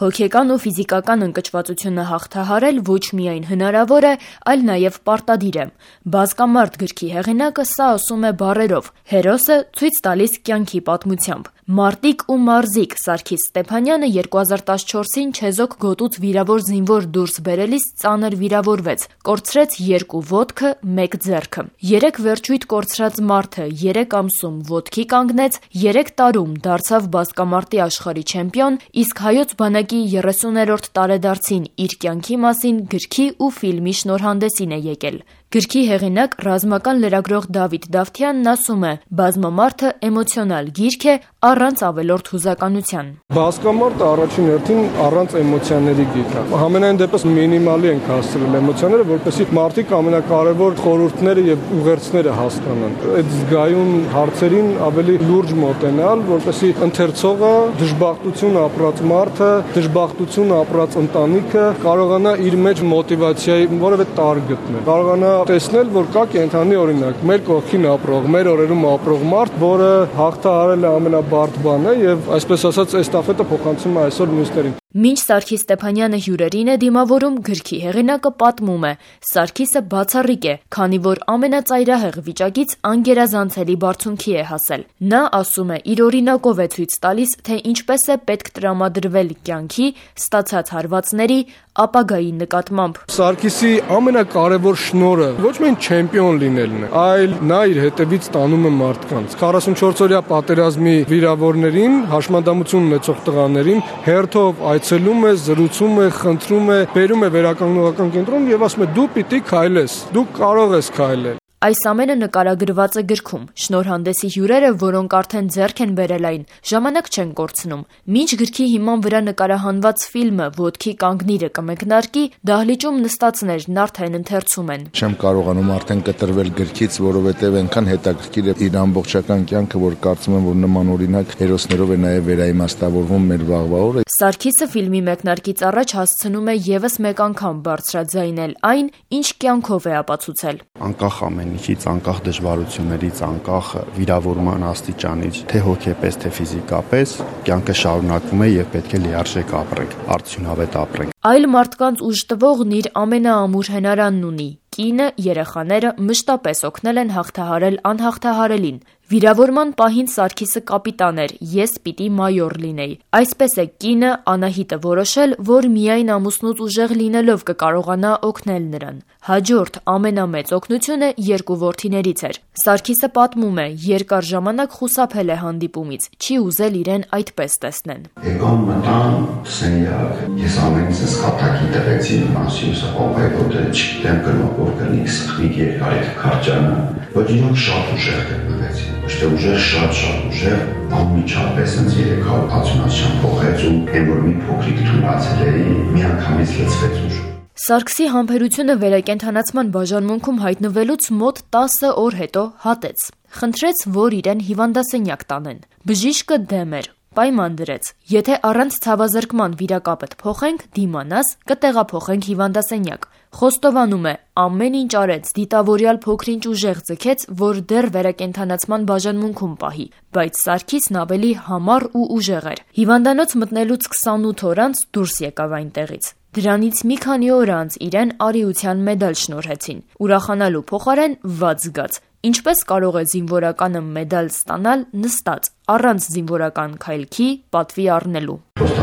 Հոգեկան ու ֆիզիկական ընկճվածությունը հաղթահարել ոչ միայն հնարավոր է, այլ նաև պարտադիր է։ Բազկամարտ գրքի հեղինակը սա ասում է բառերով, հերոսը ցույց տալիս կյանքի պատմությամբ։ Մարտիկ ու մարզիկ Սարգիս Ստեփանյանը 2014-ին չեզոք գոտուց վիրավոր զինվոր դուրս բերելիս ծանր վիրավորվեց, կորցրեց երկու ոտքը, մեկ ձեռքը։ Երեք վերջույթ կորցրած մարդը 3 ամսում ոտքի կանգնեց, 3 տարում դարձավ բազկամարտի աշխարհի չեմպիոն, իսկ հայոց բանակի 30-րդ տարեդարձին իր կյանքի մասին գրքի ու ֆիլմի շնորհանդեսին է եկել։ Գրքի հեղինակ, ռազմական լրագրող Դավիթ Դավթյանն ասում է. «Բազմամարդը էմոցիոնալ գիրք է առանց ավելորդ հուզականության»։ Բազկամարտը առաջին հերթին առանց էմոցիաների գիրք է։ Համենայն դեպս մինիմալի ենք հասցրել էմոցիաները, որպեսզի մարդիկ ամենակարևոր խորհուրդները եւ ուղերձները հասկանան։ Այդ զգայուն հարցերին ավելի լուրջ մոտենալ, որպեսզի ընթերցողը դժբախտություն ապրած մարդը, դժբախտություն ապրած ընտանիքը կարողանա իր մեջ մոտիվացիայի որևէ տար գտնել։ Կարողանա տեսնել, որ կա կենթանի օրինակ, մեր կողքին ապրող, մեր օրերում ապրող մարդ, որը հաղթահարել է ամենաբարդ բանը եւ այսպես ասած էստաֆետը փոխանցում է այսօր մյուսներին։ Մինչ Սարգիս Ստեփանյանը հյուրերին է դիմավորում, գրքի հեղինակը պատմում է. Սարգիսը բացառիկ է, քանի որ ամենածայրահեղ վիճակից անգերազանցելի բարձունքի է հասել։ Նա ասում է, իր օրինակով է ցույց տալիս, թե ինչպես է պետք տրամադրվել կյանքի, ստացած հարվածների, ապագայի նկատմամբ։ Սարգիսի ամենակարևոր շնորը ոչ միայն չեմպիոն լինելն է, այլ նա իր հետևից տանում է մարդկանց։ 44-օրյա պատերազմի վիրավորներին, հաշմանդամություն ունեցող տղաներին հերթով այցելում է, զրուցում է, խնդրում է, բերում է վերականգնողական կենտրոն եւ ասում է՝ «Դու պիտի քայլես, դու կարող ես քայլել»։ Այս ամենը նկարագրված է գրքում։ Շնորհանդեսի հյուրերը, որոնք արդեն ձեռք են բերել այն, ժամանակ չեն կորցնում։ Մինչ գրքի հիման վրա նկարահանված ֆիլմը «Ոտքի կանգնիրը» կմեկնարկի, դահլիճում նստածներն արդեն ընթերցում են։ Չեմ կարողանում արդեն կտրվել գրքից, որովհետև այնքան հետաքրքիր է իր ամբողջական կյանքը, որ կարծում եմ, որ նման օրինակ հերոսներով է նաև վերաիմաստավորվում մեր վաղվա օրը։ Սարգիսը ֆիլմի մեկնարկից առաջ հասցնում է եւս մեկ անգամ բարձրաձայնել այն, ինչ կյանքով է ապացուցել։ Անկախ ամեն ինչից, անկախ դժվարություններից, անկախ վիրավորման աստիճանից, թե հոգեպես, թե ֆիզիկապես, կյանքը շարունակվում է եւ պետք է լիարժեք ապրենք, արդյունավետ ապրենք։ Այլ մարդկանց ուժ տվողն իր ամենաամուր հնարանն ունի՝ կինը, երեխաները մշտապես օգնել են հաղթահարել անհաղթահարելին։ Վիրավորման պահին Սարգիսը կապիտան էր, ես պիտի մայոր լինեի։ Այսպես է կինը Անահիտը որոշել, որ միայն ամուսնուց ուժեղ լինելով կկարողանա օգնել նրան։ Հաջորդ ամենամեծ օգնությունը երկու որդիներից էր։ Սարգիսը պատմում է, երկար ժամանակ խուսափել է հանդիպումից, չի ուզել իրեն այդպես տեսնեն։ Եկան մտան սենյակ, ես ամենից սկատակի տվեցի մասյուսը, ով է որ դե չգիտեմ գնով որ կնի սխմիկ երկար քարջանը, ոչ իրանք շատ ուժեղ գտնվեցին ոչ թե ուժեղ, շատ-շատ ուժեղ, անմիջապես ինձ 360-յան փոխեց ու այն որ մի փոքրիկ թուլացել էի, միանգամից լցվեց ուժ։ Սարգսի համբերությունը վերակենդանացման բաժանմունքում հայտնվելուց մոտ 10 օր հետո հատեց։ Խնդրեց, որ իրեն հիվանդասենյակ տանեն։ Բժիշկը դեմ էր, պայման դրեց. եթե առանց ցավազրկման վիրակապդ փոխենք, դիմանաս, կտեղափոխենք հիվանդասենյակ։ Խոստովանում է, ամեն ինչ արեց, դիտավորյալ փոքրինչ ուժեղ ձգեց, որ դեռ վերակենդանացման բաժանմունքում պահի, բայց Սարգիսն ավելի համառ ու ուժեղ էր։ Հիվանդանոց մտնելուց 28 օր անց դուրս եկավ այնտեղից։ Դրանից մի քանի օր անց իրեն արիության մեդալ շնորհեցին։ Ուրախանալու փոխարեն վատ զգաց։ Ինչպես կարող է զինվորականը մեդալ ստանալ նստած, առանց զինվորական քայլքի պատվի առնելու։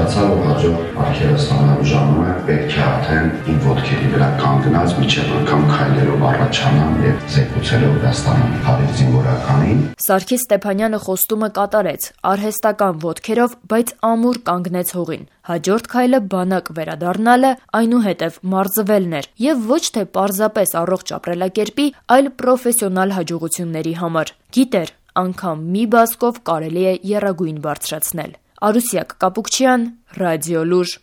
Խոստացա, որ հաջորդ արգելը ստանալու ժամանակ պետք է արդեն իմ ոտքերի վրա կանգնած միջև անգամ քայլերով առաջանամ եւ զեկուցելով Վրաստանում հավիլ զինվորականին։ Սարգիս Ստեփանյանը խոստումը կատարեց. Արհեստական ոտքերով, բայց ամուր կանգնեց հողին։ Հաջորդ քայլը բանակ վերադառնալը, այնուհետև մարզվելն էր եւ ոչ թե պարզապես առողջ ապրելակերպի, այլ պրոֆեսիոնալ հաջողությունների համար։ Գիտեր, անգամ մի բասկով կարելի է երագույն բարձրացնել։ Արուսյակ Կապուկչյան, Ռադիո Լուր